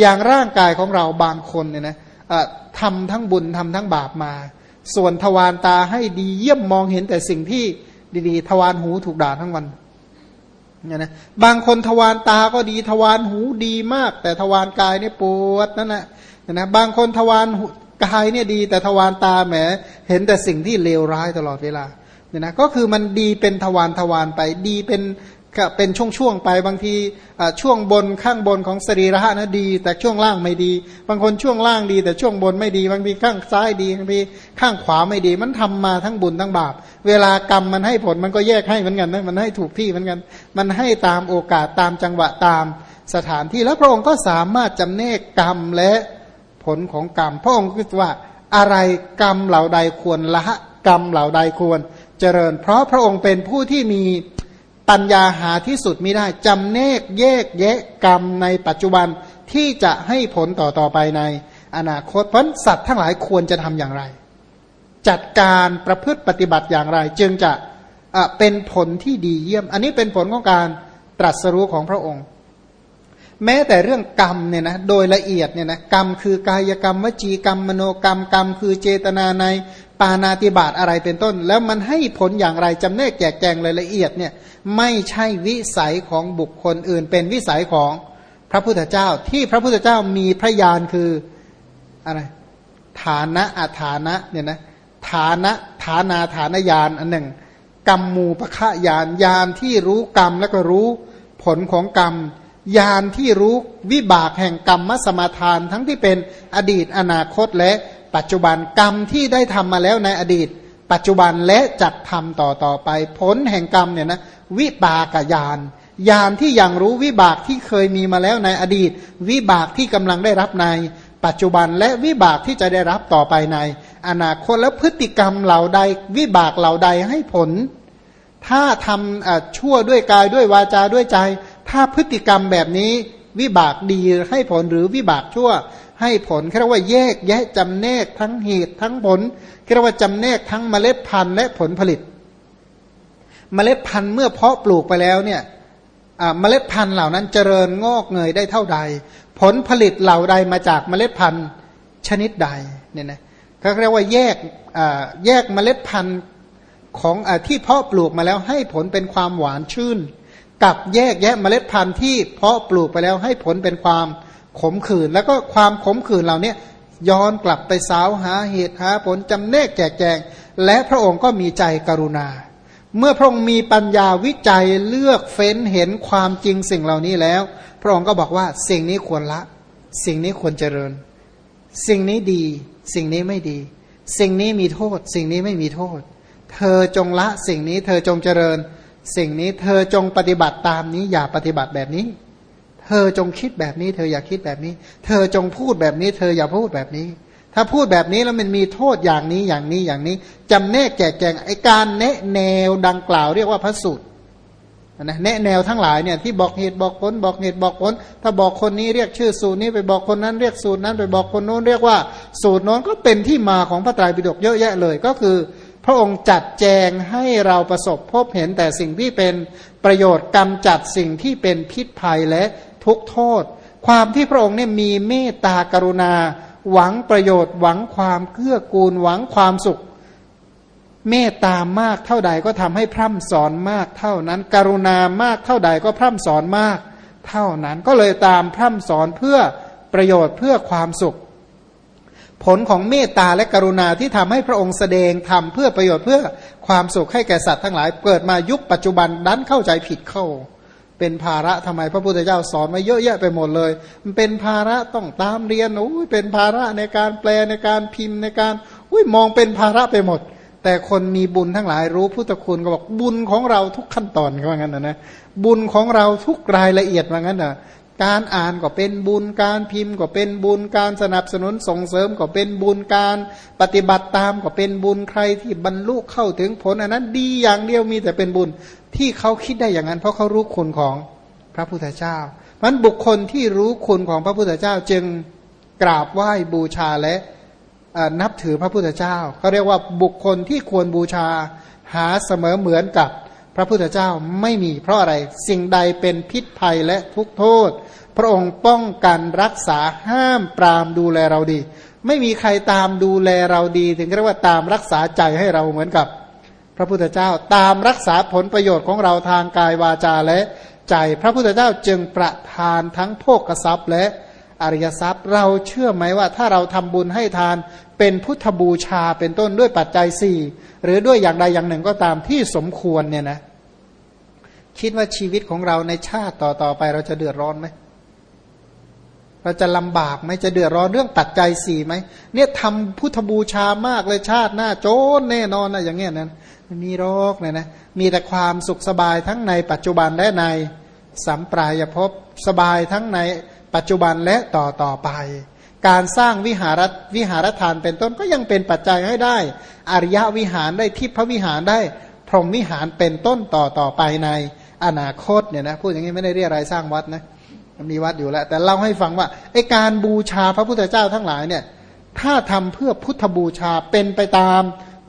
อย่างร่างกายของเราบางคนเนี่ยนะทำทั้งบุญทำทั้งบาปมา ส่วนทวารตาให้ดีเยี่ยมมองเห็นแต่สิ่งที่ดีๆ ทวารหูถูกด่าทั้งวันเนี่ยนะบางคนทวารตาก็ดีทวารหูดีมาก แต่ทวารกายเนี่ยปวดนั่นแหละนะบางคนทวารกายเนี่ยดี แต่ทวารตาแหม เห็นแต่สิ่งที่เลวร้ายตลอดเวลาเนี่ยนะก็คือมันดีเป็นทวารทวารไปดีเป็น ก็เป็นช่วงๆไปบางทีช่วงบนข้างบนของสรีระนะดี แต่ช่วงล่างไม่ดี บางคนช่วงล่างดี แต่ช่วงบนไม่ดีบางทีข้างซ้ายดีบางทีข้างขวาไม่ดี มันทำมาทั้งบุญทั้งบาป เวลากรรมมันให้ผลมันก็แยกให้เหมือนกันนะมันให้ถูกที่เหมือนกัน มันให้ตามโอกาสตามจังหวะตามสถานที่แล้วพระองค์ก็สามารถจำเนกกรรมและผลของกรรมพระองค์คือว่าอะไรกรรมเหล่าใดควรละกรรมเหล่าใดควร เจริญ เพราะพระองค์เป็นผู้ที่มี ปัญญาหาที่สุดไม่ได้จำเนกแยกแยะกรรมในปัจจุบันที่จะให้ผลต่อต่อไปในอนาคตเพราะสัตว์ทั้งหลายควรจะทำอย่างไร จัดการประพฤติปฏิบัติอย่างไร จึงจะเป็นผลที่ดีเยี่ยม อันนี้เป็นผลของการตรัสรู้ของพระองค์ แม้แต่เรื่องกรรมเนี่ยนะโดยละเอียดเนี่ยนะกรรมคือกายกรรม วจีกรรมมโนกรรมกรรม คือเจตนาใน ปานาติบาตอะไรเป็นต้น แล้วมันให้ผลอย่างไรจำแนกแจกแจงรายละเอียดเนี่ยไม่ใช่วิสัยของบุคคลอื่น เป็นวิสัยของพระพุทธเจ้าที่พระพุทธเจ้ามีพระญาณคืออะไรฐานะอาฐานะเนี่ยนะฐานะฐานาฐานญาณอันหนึ่ง กรรมมูปะฆะญาณญาณที่รู้กรรมแล้วก็รู้ผลของกรรมญาณที่รู้วิบากแห่งกรรมมสมาทานทั้งที่เป็นอดีตอนาคตและ ปัจจุบันกรรมที่ได้ทำมาแล้วในอดีต ปัจจุบันและจัดทำต่อต่อไป ผลแห่งกรรมเนี่ยนะวิบากญาณญาณที่ยังรู้วิบากที่เคยมีมาแล้วในอดีต วิบากที่กำลังได้รับใน ปัจจุบันและวิบากที่จะได้รับต่อไปใน อนาคตและพฤติกรรมเหล่าใด วิบากเหล่าใดให้ผล ถ้าทำชั่วด้วยกายด้วยวาจาด้วยใจ ถ้าพฤติกรรมแบบนี้วิบากดีให้ผลหรือวิบากชั่ว ให้ผลเรียกว่าแยกแยะจำแนกทั้งเหตุทั้งผลเรียกว่าจำแนกทั้งเมล็ดพันธุ์และผลผลิต เมล็ดพันธุ์เมื่อเพาะปลูกไปแล้วเนี่ยเมล็ดพันธุ์เหล่านั้นเจริญงอกเงยได้เท่าใด ผลผลิตเหล่าใดมาจากเมล็ดพันธุ์ชนิดใดเนี่ยนะเขาเรียกว่าแยกแยกเมล็ดพันธุ์ของอที่เพาะปลูกมาแล้วให้ผลเป็นความหวานชื่น กับแยกแยะเมล็ดพันธุ์ที่เพาะปลูกไปแล้วให้ผลเป็นความ ขมขื่นแล้วก็ความขมขื่นเหล่านี้ย้อนกลับไปสาวหาเหตุหาผลจำแนกแจกแจง และพระองค์ก็มีใจกรุณา เมื่อพระองค์มีปัญญาวิจัยเลือกเฟ้นเห็นความจริงสิ่งเหล่านี้แล้ว พระองค์ก็บอกว่าสิ่งนี้ควรละ สิ่งนี้ควรเจริญ สิ่งนี้ดี สิ่งนี้ไม่ดี สิ่งนี้มีโทษ สิ่งนี้ไม่มีโทษ เธอจงละสิ่งนี้เธอจงเจริญ สิ่งนี้เธอจงปฏิบัติตามนี้อย่าปฏิบัติแบบนี้ เธอจงคิดแบบนี้ เธออย่าคิดแบบนี้ เธอจงพูดแบบนี้ เธออย่าพูดแบบนี้ ถ้าพูดแบบนี้แล้วมันมีโทษอย่างนี้อย่างนี้อย่างนี้จำแนกแจกแจงไอการแนะแนวดังกล่าวเรียกว่าพระสูตรนะแนะแนวทั้งหลายเนี่ยที่บอกเหตุบอกผลบอกเหตุบอกผล ถ้าบอกคนนี้เรียกชื่อสูตรนี้ไปบอกคนนั้นเรียกสูตรนั้น ไปบอกคนโน้นเรียกว่า สูตรโน้นก็เป็นที่มาของพระไตรปิฎกเยอะแยะเลย ก็คือ พระองค์จัดแจงให้เราประสบพบเห็นแต่สิ่งที่เป็นประโยชน์กำจัดสิ่งที่เป็นพิษภัยและ ทุกโทษ ความที่พระองค์เนี่ยมีเมตตากรุณา หวังประโยชน์ หวังความเกื้อกูล หวังความสุข เมตตามากเท่าใดก็ทำให้พร่ำสอนมากเท่านั้น กรุณามากเท่าใดก็พร่ำสอนมาก เท่านั้นก็เลยตามพร่ำสอนเพื่อประโยชน์เพื่อความสุข ผลของเมตตาและกรุณาที่ทำให้พระองค์แสดงทำเพื่อประโยชน์เพื่อความสุขให้แก่สัตว์ทั้งหลายเกิดมายุคปัจจุบันดันเข้าใจผิดเข้า เป็นภาระทำไมพระพุทธเจ้าสอนมาเยอะแยะไปหมดเลย มันเป็นภาระต้องตามเรียนโอ้ยเป็นภาระในการแปลในการพิมพ์ในการอุ้ยมองเป็นภาระไปหมด แต่คนมีบุญทั้งหลายรู้พุทธคุณก็บอกบุญของเราทุกขั้นตอนก็ว่างั้นนะนะบุญของเราทุกรายละเอียดว่างั้นนะ การอ่านก็เป็นบุญการพิมพ์ก็เป็นบุญการสนับสนุนส่งเสริมก็เป็นบุญการปฏิบัติตามก็เป็นบุญใครที่บรรลุเข้าถึงผลอันนั้นดีอย่างเดียวมีแต่เป็นบุญที่เขาคิดได้อย่างนั้น เพราะเขารู้คุณของพระพุทธเจ้ามันบุคคลที่รู้คุณของพระพุทธเจ้าจึงกราบไหว้บูชาและนับถือพระพุทธเจ้าเขาเรียกว่าบุคคลที่ควรบูชาหาเสมอเหมือนกับ พระพุทธเจ้าไม่มีเพราะอะไรสิ่งใดเป็นพิษภัยและทุกโทษ พระองค์ป้องกันรักษาห้ามปรามดูแลเราดี ไม่มีใครตามดูแลเราดี ถึงเรียกว่าตามรักษาใจให้เราเหมือนกับ พระพุทธเจ้าตามรักษาผลประโยชน์ของเราทางกายวาจาและใจ พระพุทธเจ้าจึงประทานทั้งโภกทรัพย์และอริยทรัพย์เราเชื่อไหมว่าถ้าเราทำบุญให้ทานเป็นพุทธบูชาเป็นต้นด้วยปัจจัยสี่หรือด้วยอย่างใดอย่างหนึ่งก็ตามที่สมควรเนี่ยนะ คิดว่าชีวิตของเราในชาติต่อๆไป เราจะเดือดร้อนไหมเราจะลำบากไหมจะเดือดร้อนเรื่องตัดใจสี่ไหมเนี่ยทำพุทธบูชามากเลยชาติหน้าโจนแน่นอนนะอย่างเงี้ยนั้นมีโรคเนี่ยนะมีแต่ความสุขสบายทั้งในปัจจุบันและในสัมปรายภพสบายทั้งในปัจจุบันและต่อต่อไป การสร้างวิหารวิหารทานเป็นต้นก็ยังเป็นปัจจัยให้ได้ อริยวิหารได้ทิพวิหารได้ พรหมวิหารเป็นต้นต่อต่อไปใน อนาคตเนี่ยนะพูดอย่างนี้ไม่ได้เรียกอะไรสร้างวัดนะมีวัดอยู่แล้ว แต่เล่าให้ฟังว่าไอการบูชาพระพุทธเจ้าทั้งหลายเนี่ยถ้าทำเพื่อพุทธบูชาเป็นไปตาม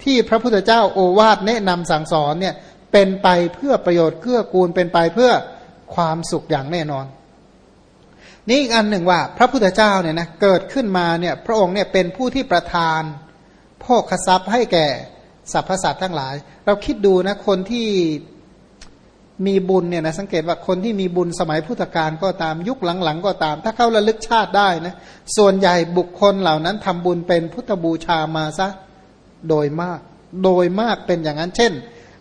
ที่พระพุทธเจ้าโอวาทแนะนำสั่งสอนเนี่ยเป็นไปเพื่อประโยชน์เพื่อกูลเป็นไปเพื่อความสุขอย่างแน่นอน นี่อีกอันหนึ่งว่าพระพุทธเจ้าเนี่ยนะเกิดขึ้นมาเนี่ยพระองค์เนี่ยเป็นผู้ที่ประทานโภคทรัพย์ให้แก่สรรพสัตว์ทั้งหลาย เราคิดดูนะคนที่ มีบุญเนี่ยนะสังเกตว่าคนที่มีบุญสมัยพุทธกาลก็ตามยุคหลังๆ ก็ตาม ถ้าเขาระลึกชาติได้นะส่วนใหญ่บุคคลเหล่านั้นทำบุญเป็นพุทธบูชามาซะโดยมาก โดยมากเป็นอย่างนั้นเช่น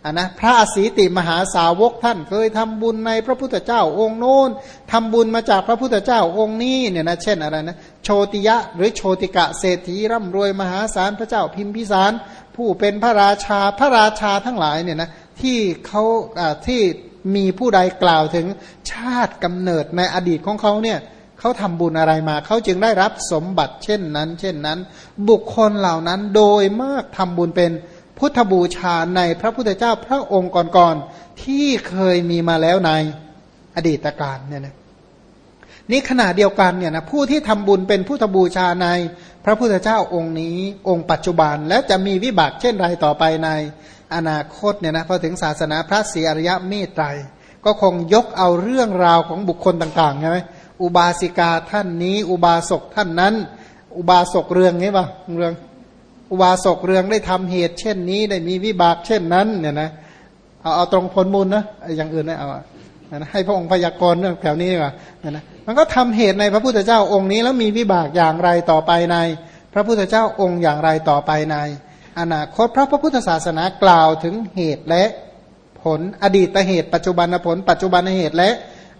อันนะพระอสีติมหาสาวกท่านเคยทำบุญในพระพุทธเจ้าองค์โน้นทำบุญมาจากพระพุทธเจ้าองค์นี้เนี่ยนะเช่นอะไรนะโชติยะหรือโชติกะเศรษฐีร่ำรวยมหาศาลพระเจ้าพิมพิสาร ผู้เป็นพระราชาพระราชาทั้งหลายเนี่ยนะที่เขาที่ มีผู้ใดกล่าวถึงชาติกำเนิดในอดีตของเขาเนี่ยเขาทำบุญอะไรมา เขาจึงได้รับสมบัติเช่นนั้น เช่นนั้น บุคคลเหล่านั้นโดยมากทำบุญเป็นพุทธบูชาในพระพุทธเจ้าพระองค์ก่อนๆที่เคยมีมาแล้วในอดีตการเนี่ยนะนี่ขณะเดียวกันเนี่ยนะผู้ที่ทำบุญเป็นพุทธบูชาในพระพุทธเจ้าองค์นี้องค์ปัจจุบันและจะมีวิบากเช่นไรต่อไปใน อนาคตเนี่ยนะพอถึงศาสนาพระศรีอริยเมตไตร ก็คงยกเอาเรื่องราวของบุคคลต่างๆใช่ไหมอุบาสิกาท่านนี้ อุบาสกท่านนั้น อุบาสกเรืองนี้ป่ะเรืองอุบาสกเรืองได้ทำเหตุ เช่นนี้ได้มีวิบากเช่นนั้นเนี่ยนะเอาเอาตรงผลมูลนะอย่างอื่นไม่เอานะให้พระองค์พยากรณ์เรื่องแถวนี้ว่านะมันก็ทำเหตุในพระพุทธเจ้าองค์นี้แล้วมีวิบากอย่างไรต่อไปใน พระพุทธเจ้าองค์อย่างไรต่อไปใน อนาคตพระพุทธศาสนากล่าวถึงเหตุและผลอดีตเหตุ ปัจจุบันผล ปัจจุบันเหตุและ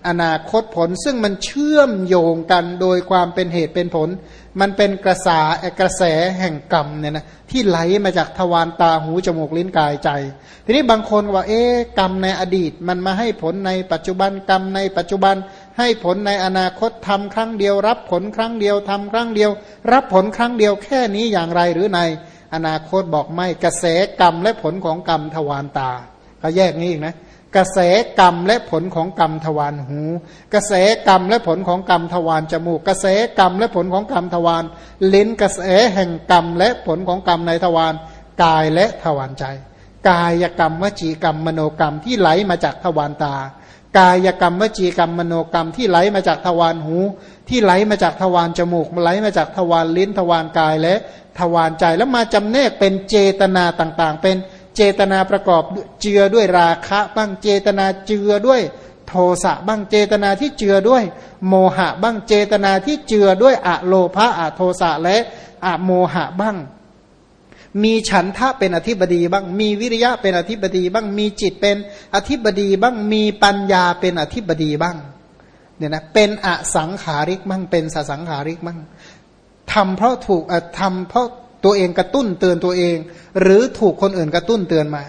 อนาคตผลซึ่งมันเชื่อมโยงกันโดยความเป็นเหตุเป็นผล มันเป็นกระสากระแสแห่งกรรมเนี่ยนะที่ไหลมาจากทวารตาหูจมูกลิ้นกายใจ ทีนี้บางคนว่าเอ๊กรรมในอดีตมันมาให้ผลในปัจจุบันกรรมในปัจจุบัน ให้ผลในอนาคตทำครั้งเดียว รับผลครั้งเดียวทำครั้งเดียว รับผลครั้งเดียวแค่นี้อย่างไรหรือใน อนาคตบอกไม่กระแสกรรมและผลของกรรมทวารตา ก็แยกนี้อีกนะกระแสกรรมและผลของกรรมทวารหู กระแสกรรมและผลของกรรมทวารจมูก กระแสกรรมและผลของกรรมทวารลิ้นกระแสแห่งกรรมและผลของกรรมในทวารกายและทวารใจ กายกรรมวจีกรรมมโนกรรมที่ไหลมาจากทวารตา กายกรรมวจีกรรมมโนกรรมที่ไหลมาจากทวารหู ที่ไหลมาจากทวารจมูกไหลมาจากทวารลิ้นทวารกายและ ทวารใจแล้วมาจำแนกเป็นเจตนาต่างๆ เป็นเจตนาประกอบเจือด้วยราคะบ้างเจตนาเจือด้วยโทสะบ้างเจตนาที่เจือด้วย โมหะบ้างเจตนาที่เจือด้วยอะโลภะอะโทสะและอะโมหะบ้าง มีฉันทะเป็นอธิบดีบ้าง มีวิริยะเป็นอธิบดีบ้าง มีจิตเป็นอธิบดีบ้าง มีปัญญาเป็นอธิบดีบ้างเนี่ยนะเป็นอสังขาริกบ้างเป็นสสังขาริกบ้าง ทำเพราะถูกทำเพราะตัวเองกระตุ้นเตือนตัวเอง หรือถูกคนอื่นกระตุ้นเตือนมา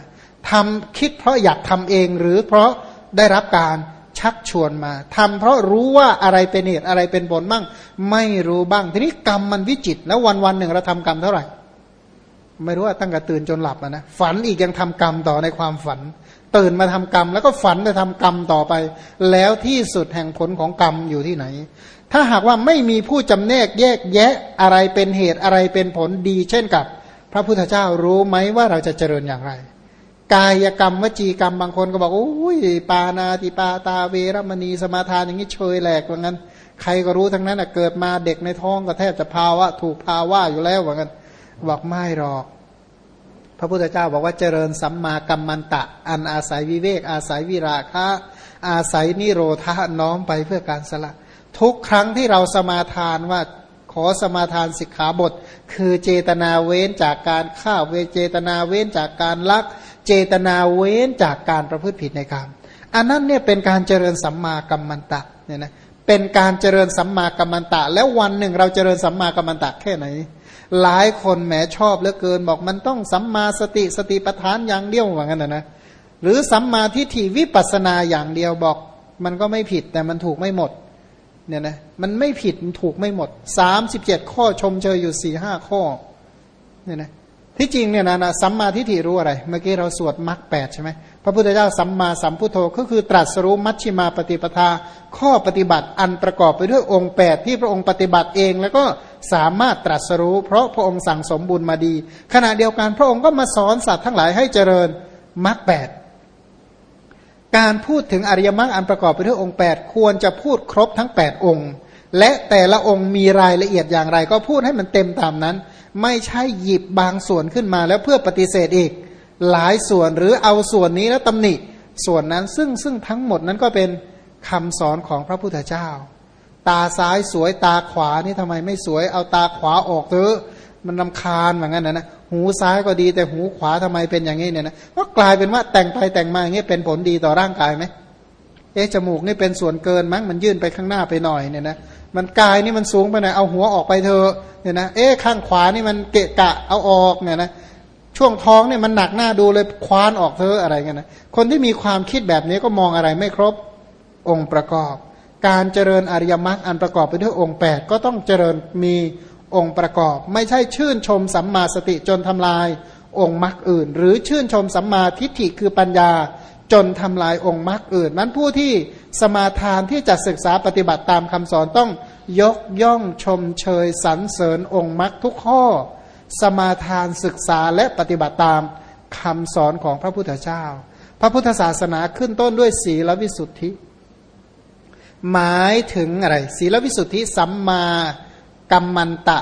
ทำคิดเพราะอยากทำเองหรือเพราะได้รับการชักชวนมาทำเพราะรู้ว่าอะไรเป็นเหตุอะไรเป็นผลบ้าง ไม่รู้บ้าง ทีนี้กรรมมันวิจิตแล้ววันวันหนึ่งเราทำกรรมเท่าไหร่ ไม่รู้ว่าตั้งแต่ตื่นจนหลับนะฝันอีกยังทำกรรมต่อในความฝัน ตื่นมาทำกรรม แล้วก็ฝันจะทำกรรมต่อไป แล้วที่สุดแห่งผลของกรรมอยู่ที่ไหน ถ้าหากว่าไม่มีผู้จำแนกแยกแยะอะไรเป็นเหตุอะไรเป็นผลดี เช่นกับ พระพุทธเจ้ารู้ไหมว่าเราจะเจริญอย่างไร กายกรรมวจีกรรมบางคนก็บอกโอ้ยปานาติปาตาเวรมณีสมาทานอย่างนี้เฉยแหลกว่างั้น ใครก็รู้ทั้งนั้นเกิดมาเด็กในท้องก็แทบจะภาวะถูกภาวะอยู่แล้วว่ากันบอกไม่หรอก พระพุทธเจ้าบอกว่าเจริญสัมมากัมมันตะ อันอาศัยวิเวก อาศัยวิราคะ อาศัยนิโรธาน้อมไปเพื่อการสละ ทุกครั้งที่เราสมาทานว่าขอสมาทานสิกขาบท คือเจตนาเว้นจากการฆ่าเวเจตนาเว้นจากการลัก เจตนาเว้นจากการประพฤติผิดในกรรมอันนั้นเนี่ยเป็นการเจริญสัมมากัมมันตะเนี่ยนะเป็นการเจริญสัมมากัมมันตะ แล้ววันหนึ่งเราเจริญสัมมากัมมันตะแค่ไหน หลายคนแหมชอบเหลือเกินบอกมันต้องสัมมาสติสติปัฏฐานอย่างเดียวว่างั้นนะนะหรือสัมมาทิฏฐิวิปัสนาอย่างเดียวบอก มันก็ไม่ผิดแต่มันถูกไม่หมด เนี่ยนะมันไม่ผิดมันถูกไม่หมดสามสิบเจ็ดข้อชมเชยอยู่สี่ห้าข้อเนี่ยนะที่จริงเนี่ยนะนะสัมมาทิฏฐิรู้อะไร เมื่อกี้เราสวดมรรคแปดใช่ไหมพระพุทธเจ้าสัมมาสัมพุทโธก็คือตรัสรู้มัชฌิมาปฏิปทา ข้อปฏิบัติอันประกอบไปด้วยองค์แปดที่พระองค์ปฏิบัติเอง แล้วก็สามารถตรัสรู้ เพราะพระองค์สั่งสมบุญมาดี ขณะเดียวกันพระองค์ก็มาสอนสัตว์ทั้งหลายให้เจริญมรรคแปด การพูดถึงอริยมรรคอันประกอบไปด้วยองค์แปดควรจะพูดครบทั้งแปดองค์ และแต่ละองค์มีรายละเอียดอย่างไร ก็พูดให้มันเต็มตามนั้น ไม่ใช่หยิบบางส่วนขึ้นมา แล้วเพื่อปฏิเสธอีก หลายส่วนหรือเอาส่วนนี้แล้วตำหนิส่วนนั้นซึ่งซึ่งทั้งหมดนั้นก็เป็นคำสอนของพระพุทธเจ้า ตาซ้ายสวยตาขวานี่ทำไมไม่สวยเอาตาขวาออกเถอะ มันลำคาญเหมือนกันนะนะหูซ้ายก็ดีแต่หูขวาทำไมเป็นอย่างนี้เนี่ยนะก็กลายเป็นว่าแต่งไปแต่งมาอย่างนี้เป็นผลดีต่อร่างกายไหมเอ๊ะจมูกนี่เป็นส่วนเกินมั้งมันยื่นไปข้างหน้าไปหน่อยเนี่ยนะมันกายนี่มันสูงไปหน่อยเอาหัวออกไปเถอะเนี่ยนะเอ๊ะข้างขวานี่มันเกะกะเอาออกเนี่ยนะช่วงท้องเนี่ยมันหนักหน้าดูเลยคว้านออกเธออะไรเงี้ยนะคนที่มีความคิดแบบนี้ก็มองอะไรไม่ครบองค์ประกอบ การเจริญอริยมรรคอันประกอบไปด้วยองค์ 8 ก็ต้องเจริญมี องค์ประกอบ ไม่ใช่ชื่นชมสัมมาสติจนทำลายองค์มรรคอื่น หรือชื่นชมสัมมาทิฏฐิคือปัญญาจนทำลายองค์มรรคอื่น นั้นผู้ที่สมาทานที่จะศึกษาปฏิบัติตามคำสอนต้องยกย่องชมเชยสรรเสริญองค์มรรคทุกข้อ สมาทานศึกษาและปฏิบัติตามคำสอนของพระพุทธเจ้า พระพุทธศาสนาขึ้นต้นด้วยศีลวิสุทธิ หมายถึงอะไร ศีลวิสุทธิสัมมา กัมมันตะ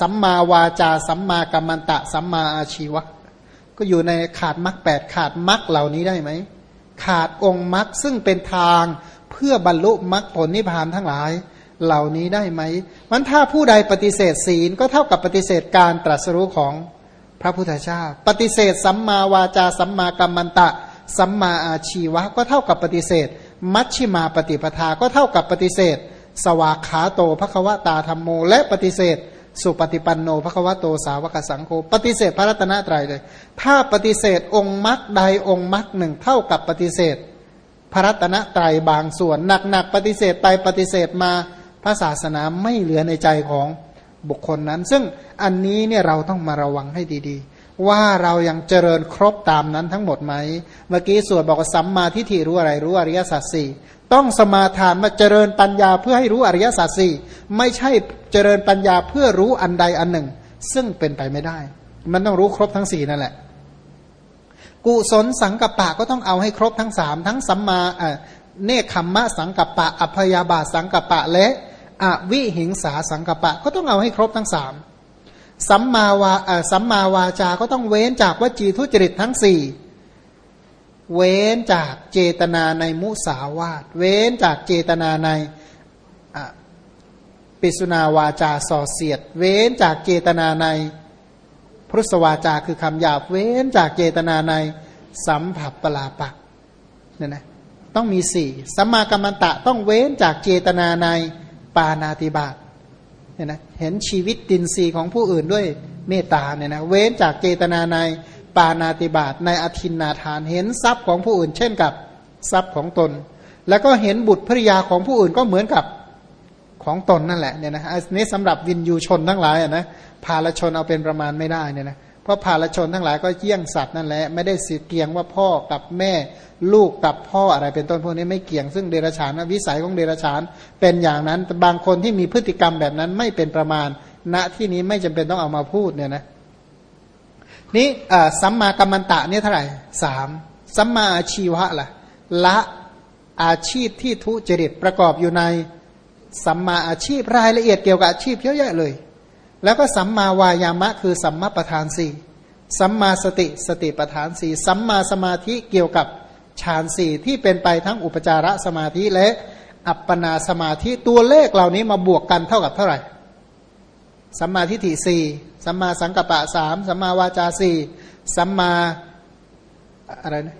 สัมมาวาจาสัมมากัมมันตะสัมมาอาชีวะ ก็อยู่ในขาดมรรคแปดขาดมรรคเหล่านี้ได้ไหม ขาดองค์มรรคซึ่งเป็นทางเพื่อบรรลุมรรคผลนิพพานทั้งหลายเหล่านี้ได้ไหมมันถ้าผู้ใดปฏิเสธศีลก็เท่ากับปฏิเสธการตรัสรู้ของพระพุทธเจ้า ปฏิเสธสัมมาวาจาสัมมากัมมันตะ สัมมาอาชีวะ ก็เท่ากับปฏิเสธ มัชชิมาปฏิปทาก็เท่ากับปฏิเสธ สวากขาโตภควตาธรรมโม และปฏิเสธ สุปฏิปันโนภควโตสาวกสังโฆปฏิเสธพระรัตนตรัยเลย ถ้าปฏิเสธองค์มรรคใดองค์มรรคหนึ่งเท่ากับปฏิเสธ พระรัตนตรัยบางส่วนหนักๆปฏิเสธไปปฏิเสธมาพระศาสนาไม่เหลือในใจของบุคคลนั้น ซึ่งอันนี้เนี่ยเราต้องมาระวังให้ดีๆ ว่าเรายังเจริญครบตามนั้นทั้งหมดไหม เมื่อกี้สวดบอกว่าสัมมาทิฏฐิรู้อะไรรู้อริยสัจสี่ ต้องสมาทานมาเจริญปัญญาเพื่อให้รู้อริยสัจสี่ไม่ใช่เจริญปัญญาเพื่อรู้อันใดอันหนึ่ง ซึ่งเป็นไปไม่ได้ มันต้องรู้ครบทั้งสี่นั่นแหละ กุศลสังกัปปะก็ต้องเอาให้ครบทั้งสามทั้งสัมมาเนคขมมะสังกัปปะ อัพยาบาสังกัปปะและอวิหิงสาสังกปะก็ต้องเอาให้ครบทั้งสามสัมมาวาสัมมาวาจาก็ต้องเว้นจากวจีทุจริตทั้งสี่ เว้นจากเจตนาในมุสาวาทเว้นจากเจตนาในปิสุนาวาจาส่อเสียด เว้นจากเจตนาในพุทธวาจาคือคำหยาบเว้นจากเจตนาในสัมผัสปลาปักเนี่ยนะต้องมีสี่สัมมากัมมันตะต้องเว้นจากเจตนาในปานาติบาตเนี่ยนะเห็นชีวิตตินรีของผู้อื่นด้วยเมตตาเนี่ยนะเว้นจากเจตนาใน ปานาติบาตในอธินนาทานเห็นทรัพย์ของผู้อื่น เช่นกับทรัพย์ของตน แล้วก็เห็นบุตรภริยาของผู้อื่นก็เหมือนกับของตนนั่นแหละเนี่ยนะอันนี้สำหรับวินยูชนทั้งหลายนะพาลชนเอาเป็นประมาณไม่ได้เนี่ยนะเพราะภาลชนทั้งหลายก็เยี่ยงสัตว์นั่นแหละไม่ได้สิเกียงว่าพ่อกับแม่ลูกกับพ่ออะไรเป็นต้นพวกนี้ไม่เกี่ยงซึ่งเดรัจฉานวิสัยของเดรัจฉานเป็นอย่างนั้นแต่บางคนที่มีพฤติกรรมแบบนั้นไม่เป็นประมาณณที่นี้ไม่จำเป็นต้องเอามาพูดเนี่ยนะ นี่สัมมากัมมันตะเนี่ยเท่าไหร่สามสัมมาอาชีวะล่ะละอาชีพที่ทุจริตประกอบอยู่ในสัมมาอาชีพรายละเอียดเกี่ยวกับอาชีพเยอะแยะเลย แล้วก็สัมมาวายามะคือสัมมาประธานสี่สัมมาสติสติประธานสี่สัมมาสมาธิเกี่ยวกับฌานสี่ที่เป็นไปทั้งอุปจารสมาธิและอัปปนาสมาธิตัวเลขเหล่านี้มาบวกกันเท่ากับเท่าไหร่ สัมมาทิฏฐิสี่สัมมาสังกัปปะสามสัมมาวาจาสี่สัมมาอะไรนะ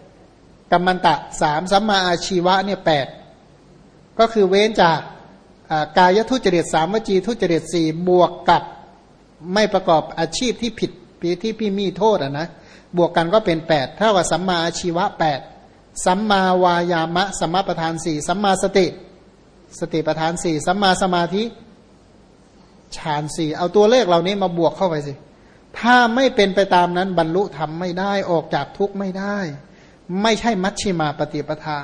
กัมมันตะสามสัมมาอาชีวะเนี่ยแปดก็คือเว้นจากกายทุจริตสามวจีทุจริตสี่บวกกับไม่ประกอบอาชีพที่ผิดที่พี่มีโทษอะนะบวกกันก็เป็นแปดเท่ากับสัมมาอาชีวะแปดสัมมาวายามะสัมมาประธานสี่สัมมาสติ สติประธานสี่สัมมาสมาธิ ฌานสี่เอาตัวเลขเหล่านี้มาบวกเข้าไปสิ ถ้าไม่เป็นไปตามนั้นบรรลุธรรมไม่ได้ออกจากทุกข์ไม่ได้ ไม่ใช่มัชชิมาปฏิปทา